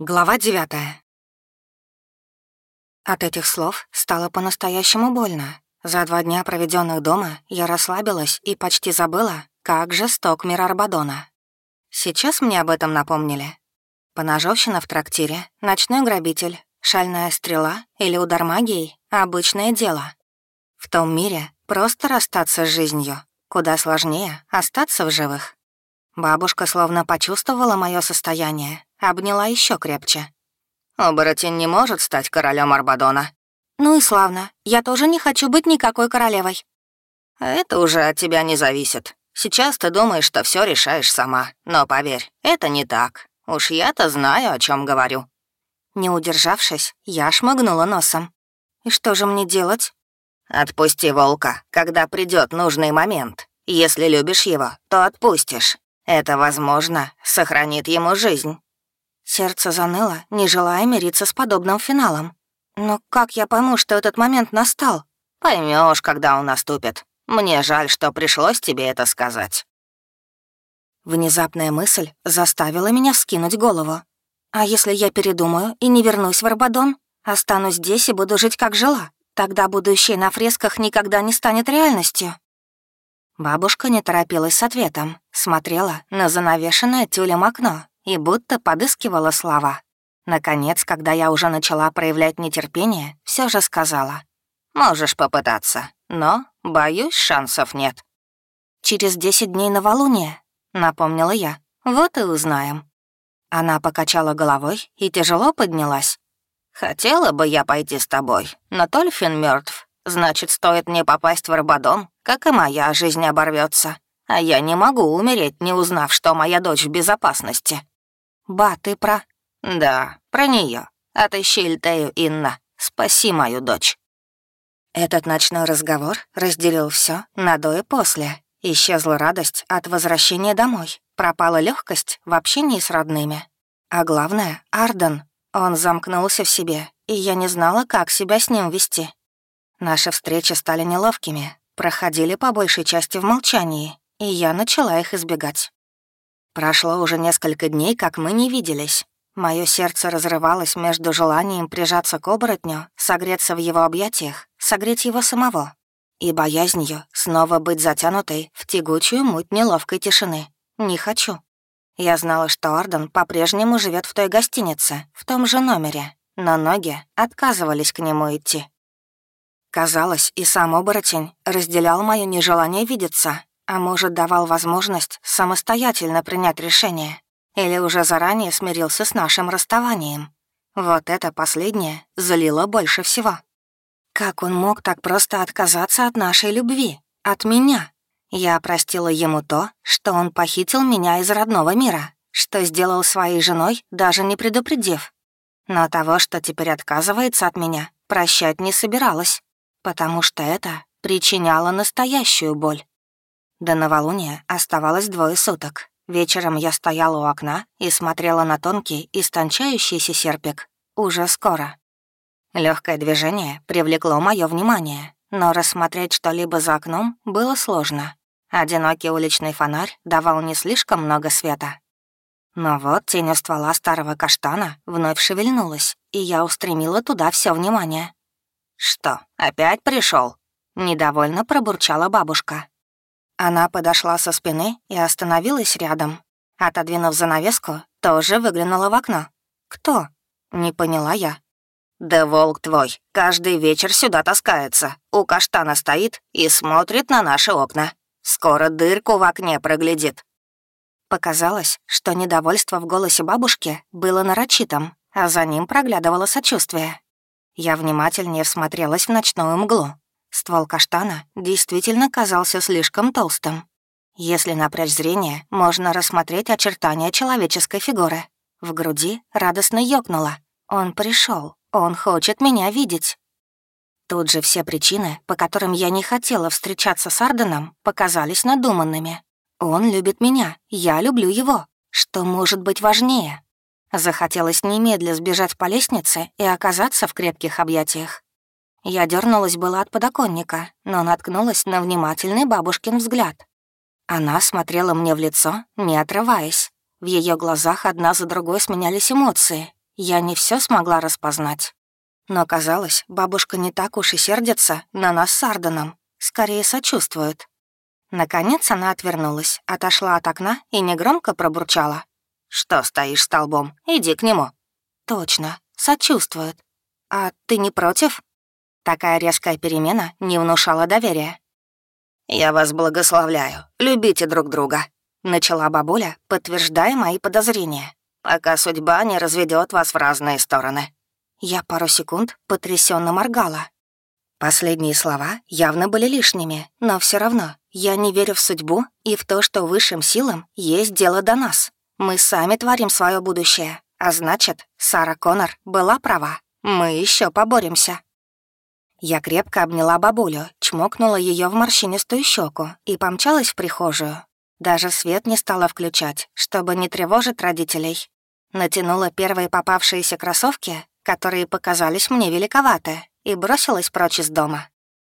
Глава девятая. От этих слов стало по-настоящему больно. За два дня, проведенных дома, я расслабилась и почти забыла, как жесток мир Арбадона. Сейчас мне об этом напомнили. Поножовщина в трактире, ночной грабитель, шальная стрела или удар магией — обычное дело. В том мире просто расстаться с жизнью, куда сложнее остаться в живых. Бабушка словно почувствовала мое состояние, обняла еще крепче. «Оборотень не может стать королем Арбадона». «Ну и славно. Я тоже не хочу быть никакой королевой». «Это уже от тебя не зависит. Сейчас ты думаешь, что все решаешь сама. Но поверь, это не так. Уж я-то знаю, о чем говорю». Не удержавшись, я шмыгнула носом. «И что же мне делать?» «Отпусти волка, когда придет нужный момент. Если любишь его, то отпустишь. Это, возможно, сохранит ему жизнь». Сердце заныло, не желая мириться с подобным финалом. «Но как я пойму, что этот момент настал?» Поймешь, когда он наступит. Мне жаль, что пришлось тебе это сказать». Внезапная мысль заставила меня вскинуть голову. «А если я передумаю и не вернусь в Арбадон? Останусь здесь и буду жить, как жила. Тогда будущее на фресках никогда не станет реальностью». Бабушка не торопилась с ответом, смотрела на занавешенное тюлем окно и будто подыскивала слова. Наконец, когда я уже начала проявлять нетерпение, все же сказала. «Можешь попытаться, но, боюсь, шансов нет». «Через десять дней новолуние», — напомнила я. «Вот и узнаем». Она покачала головой и тяжело поднялась. «Хотела бы я пойти с тобой, но Тольфин мертв. Значит, стоит мне попасть в Арбадон, как и моя жизнь оборвется. А я не могу умереть, не узнав, что моя дочь в безопасности. Ба, ты про... Да, про нее. Отыщи Ильтею, Инна. Спаси мою дочь. Этот ночной разговор разделил все на до и после. Исчезла радость от возвращения домой. Пропала легкость в общении с родными. А главное — Арден. Он замкнулся в себе, и я не знала, как себя с ним вести. Наши встречи стали неловкими, проходили по большей части в молчании, и я начала их избегать. Прошло уже несколько дней, как мы не виделись. Мое сердце разрывалось между желанием прижаться к оборотню, согреться в его объятиях, согреть его самого, и боязнью снова быть затянутой в тягучую муть неловкой тишины. Не хочу. Я знала, что Орден по-прежнему живет в той гостинице, в том же номере, но ноги отказывались к нему идти. Казалось, и сам оборотень разделял мое нежелание видеться, а может, давал возможность самостоятельно принять решение, или уже заранее смирился с нашим расставанием. Вот это последнее залило больше всего. Как он мог так просто отказаться от нашей любви, от меня? Я простила ему то, что он похитил меня из родного мира, что сделал своей женой, даже не предупредив. Но того, что теперь отказывается от меня, прощать не собиралась потому что это причиняло настоящую боль. До новолуния оставалось двое суток. Вечером я стояла у окна и смотрела на тонкий, истончающийся серпик. Уже скоро. Легкое движение привлекло мое внимание, но рассмотреть что-либо за окном было сложно. Одинокий уличный фонарь давал не слишком много света. Но вот тень у ствола старого каштана вновь шевельнулась, и я устремила туда все внимание. «Что, опять пришел? недовольно пробурчала бабушка. Она подошла со спины и остановилась рядом. Отодвинув занавеску, тоже выглянула в окно. «Кто?» — не поняла я. «Да волк твой каждый вечер сюда таскается, у каштана стоит и смотрит на наши окна. Скоро дырку в окне проглядит». Показалось, что недовольство в голосе бабушки было нарочитым, а за ним проглядывало сочувствие. Я внимательнее всмотрелась в ночную мглу. Ствол каштана действительно казался слишком толстым. Если напрячь зрение, можно рассмотреть очертания человеческой фигуры. В груди радостно ёкнуло. Он пришел, он хочет меня видеть. Тут же все причины, по которым я не хотела встречаться с Арденом, показались надуманными. Он любит меня, я люблю его. Что может быть важнее? Захотелось немедля сбежать по лестнице и оказаться в крепких объятиях. Я дернулась была от подоконника, но наткнулась на внимательный бабушкин взгляд. Она смотрела мне в лицо, не отрываясь. В ее глазах одна за другой сменялись эмоции. Я не все смогла распознать. Но казалось, бабушка не так уж и сердится на нас с Арденом, скорее сочувствует. Наконец она отвернулась, отошла от окна и негромко пробурчала. «Что стоишь столбом? Иди к нему». «Точно, сочувствует. А ты не против?» Такая резкая перемена не внушала доверия. «Я вас благословляю. Любите друг друга», — начала бабуля, подтверждая мои подозрения, «пока судьба не разведет вас в разные стороны». Я пару секунд потрясенно моргала. Последние слова явно были лишними, но все равно я не верю в судьбу и в то, что высшим силам есть дело до нас. Мы сами творим свое будущее, а значит, Сара Коннор была права. Мы еще поборемся. Я крепко обняла бабулю, чмокнула ее в морщинистую щеку и помчалась в прихожую. Даже свет не стала включать, чтобы не тревожить родителей. Натянула первые попавшиеся кроссовки, которые показались мне великоваты, и бросилась прочь из дома.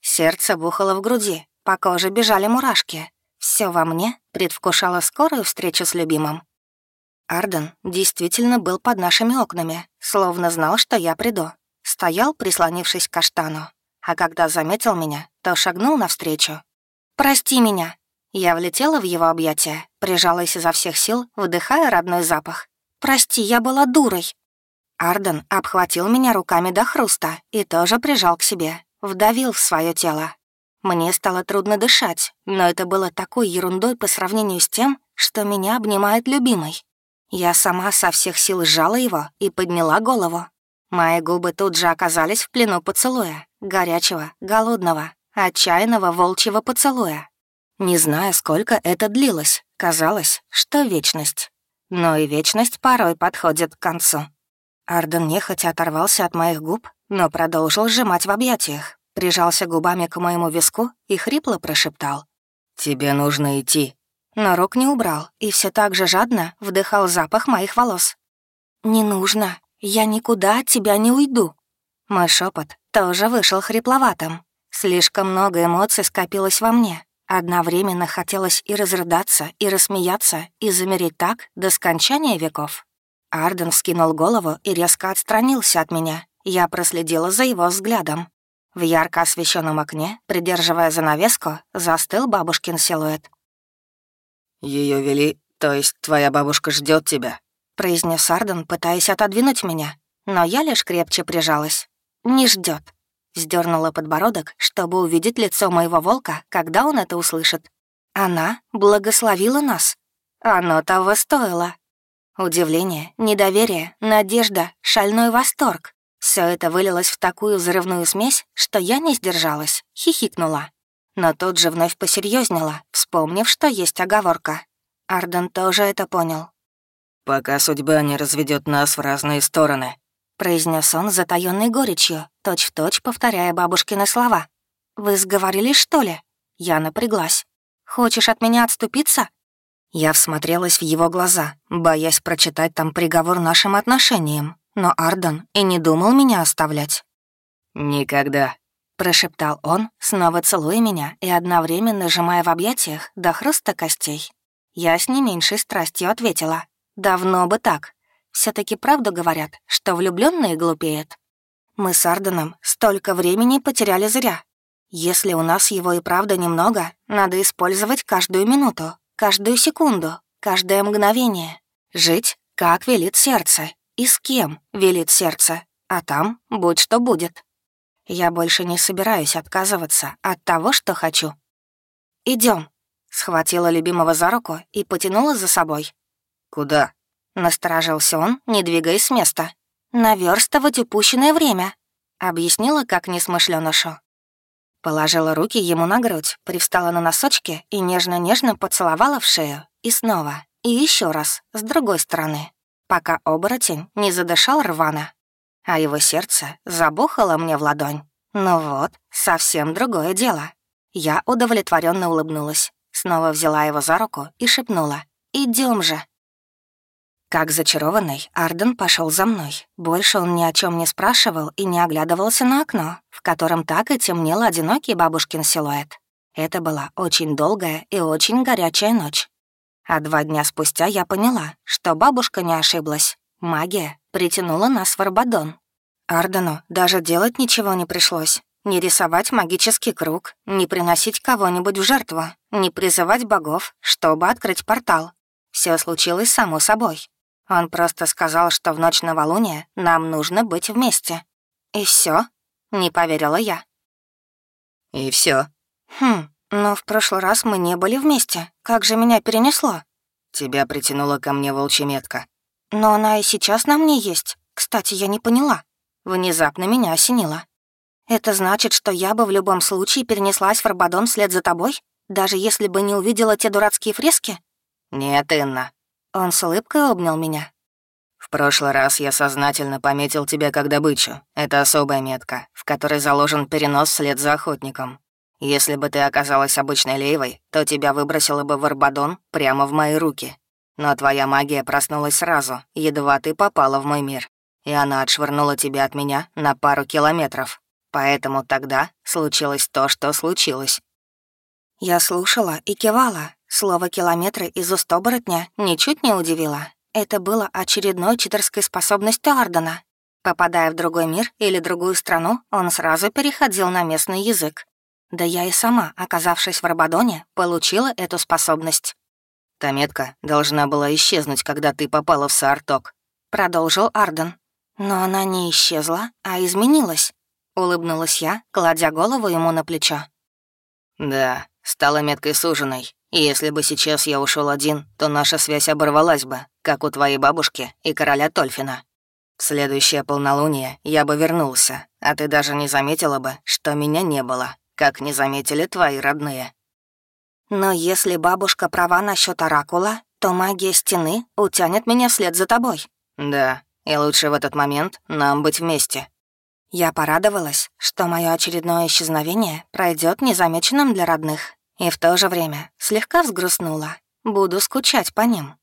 Сердце бухало в груди, по коже бежали мурашки. Все во мне предвкушало скорую встречу с любимым. Арден действительно был под нашими окнами, словно знал, что я приду. Стоял, прислонившись к каштану, а когда заметил меня, то шагнул навстречу. «Прости меня!» Я влетела в его объятия, прижалась изо всех сил, вдыхая родной запах. «Прости, я была дурой!» Арден обхватил меня руками до хруста и тоже прижал к себе, вдавил в свое тело. Мне стало трудно дышать, но это было такой ерундой по сравнению с тем, что меня обнимает любимый. Я сама со всех сил сжала его и подняла голову. Мои губы тут же оказались в плену поцелуя, горячего, голодного, отчаянного волчьего поцелуя. Не знаю, сколько это длилось, казалось, что вечность. Но и вечность порой подходит к концу. Арден нехотя оторвался от моих губ, но продолжил сжимать в объятиях, прижался губами к моему виску и хрипло прошептал. «Тебе нужно идти». Но рук не убрал и все так же жадно вдыхал запах моих волос. «Не нужно. Я никуда от тебя не уйду». Мой шепот тоже вышел хрипловатым. Слишком много эмоций скопилось во мне. Одновременно хотелось и разрыдаться, и рассмеяться, и замереть так до скончания веков. Арден вскинул голову и резко отстранился от меня. Я проследила за его взглядом. В ярко освещенном окне, придерживая занавеску, застыл бабушкин силуэт. Ее вели, то есть твоя бабушка ждет тебя», — произнес Арден, пытаясь отодвинуть меня. Но я лишь крепче прижалась. «Не ждет. Сдернула подбородок, чтобы увидеть лицо моего волка, когда он это услышит. Она благословила нас. Оно того стоило. Удивление, недоверие, надежда, шальной восторг. Все это вылилось в такую взрывную смесь, что я не сдержалась, хихикнула. Но тут же вновь посерьезнела, вспомнив, что есть оговорка. Арден тоже это понял. «Пока судьба не разведет нас в разные стороны», произнес он затаённой горечью, точь-в-точь повторяя бабушкины слова. «Вы сговорились, что ли?» Я напряглась. «Хочешь от меня отступиться?» Я всмотрелась в его глаза, боясь прочитать там приговор нашим отношениям, но Арден и не думал меня оставлять. «Никогда», — прошептал он, снова целуя меня и одновременно сжимая в объятиях до хруста костей. Я с не меньшей страстью ответила. «Давно бы так. все таки правду говорят, что влюбленные глупеют. Мы с Арденом столько времени потеряли зря. Если у нас его и правда немного, надо использовать каждую минуту, Каждую секунду, каждое мгновение. Жить, как велит сердце. И с кем велит сердце. А там будь что будет. Я больше не собираюсь отказываться от того, что хочу. Идем. Схватила любимого за руку и потянула за собой. «Куда?» Насторожился он, не двигаясь с места. «Наверстывать упущенное время», — объяснила как несмышленышу. Положила руки ему на грудь, привстала на носочки и нежно-нежно поцеловала в шею. И снова, и еще раз, с другой стороны, пока оборотень не задышал рвано, а его сердце забухало мне в ладонь. Ну вот, совсем другое дело. Я удовлетворенно улыбнулась, снова взяла его за руку и шепнула «Идем же». Как зачарованный, Арден пошел за мной. Больше он ни о чем не спрашивал и не оглядывался на окно, в котором так и темнел одинокий бабушкин силуэт. Это была очень долгая и очень горячая ночь. А два дня спустя я поняла, что бабушка не ошиблась. Магия притянула нас в Арбадон. Ардену даже делать ничего не пришлось. Не рисовать магический круг, не приносить кого-нибудь в жертву, не призывать богов, чтобы открыть портал. Все случилось само собой. Он просто сказал, что в ночь новолуния нам нужно быть вместе. И все? не поверила я. И все. Хм, но в прошлый раз мы не были вместе. Как же меня перенесло? Тебя притянула ко мне волчеметка. Но она и сейчас на мне есть. Кстати, я не поняла. Внезапно меня осенило. Это значит, что я бы в любом случае перенеслась в Арбадон вслед за тобой, даже если бы не увидела те дурацкие фрески? Нет, Инна. Он с улыбкой обнял меня. В прошлый раз я сознательно пометил тебя как добычу. Это особая метка, в которой заложен перенос вслед за охотником. Если бы ты оказалась обычной лейвой, то тебя выбросило бы в Арбадон прямо в мои руки. Но твоя магия проснулась сразу, едва ты попала в мой мир. И она отшвырнула тебя от меня на пару километров. Поэтому тогда случилось то, что случилось. Я слушала и кивала. Слово «километры» из уст оборотня ничуть не удивило. Это было очередной читерской способностью Ардена. Попадая в другой мир или другую страну, он сразу переходил на местный язык. Да я и сама, оказавшись в Рабадоне, получила эту способность. «Та метка должна была исчезнуть, когда ты попала в Саарток», — продолжил Арден. «Но она не исчезла, а изменилась», — улыбнулась я, кладя голову ему на плечо. «Да, стала меткой суженой. И если бы сейчас я ушел один, то наша связь оборвалась бы, как у твоей бабушки и короля Тольфина. В следующее полнолуние я бы вернулся, а ты даже не заметила бы, что меня не было, как не заметили твои родные. Но если бабушка права насчет оракула, то магия стены утянет меня вслед за тобой. Да, и лучше в этот момент нам быть вместе. Я порадовалась, что мое очередное исчезновение пройдет незамеченным для родных, и в то же время слегка взгрустнула. Буду скучать по ним.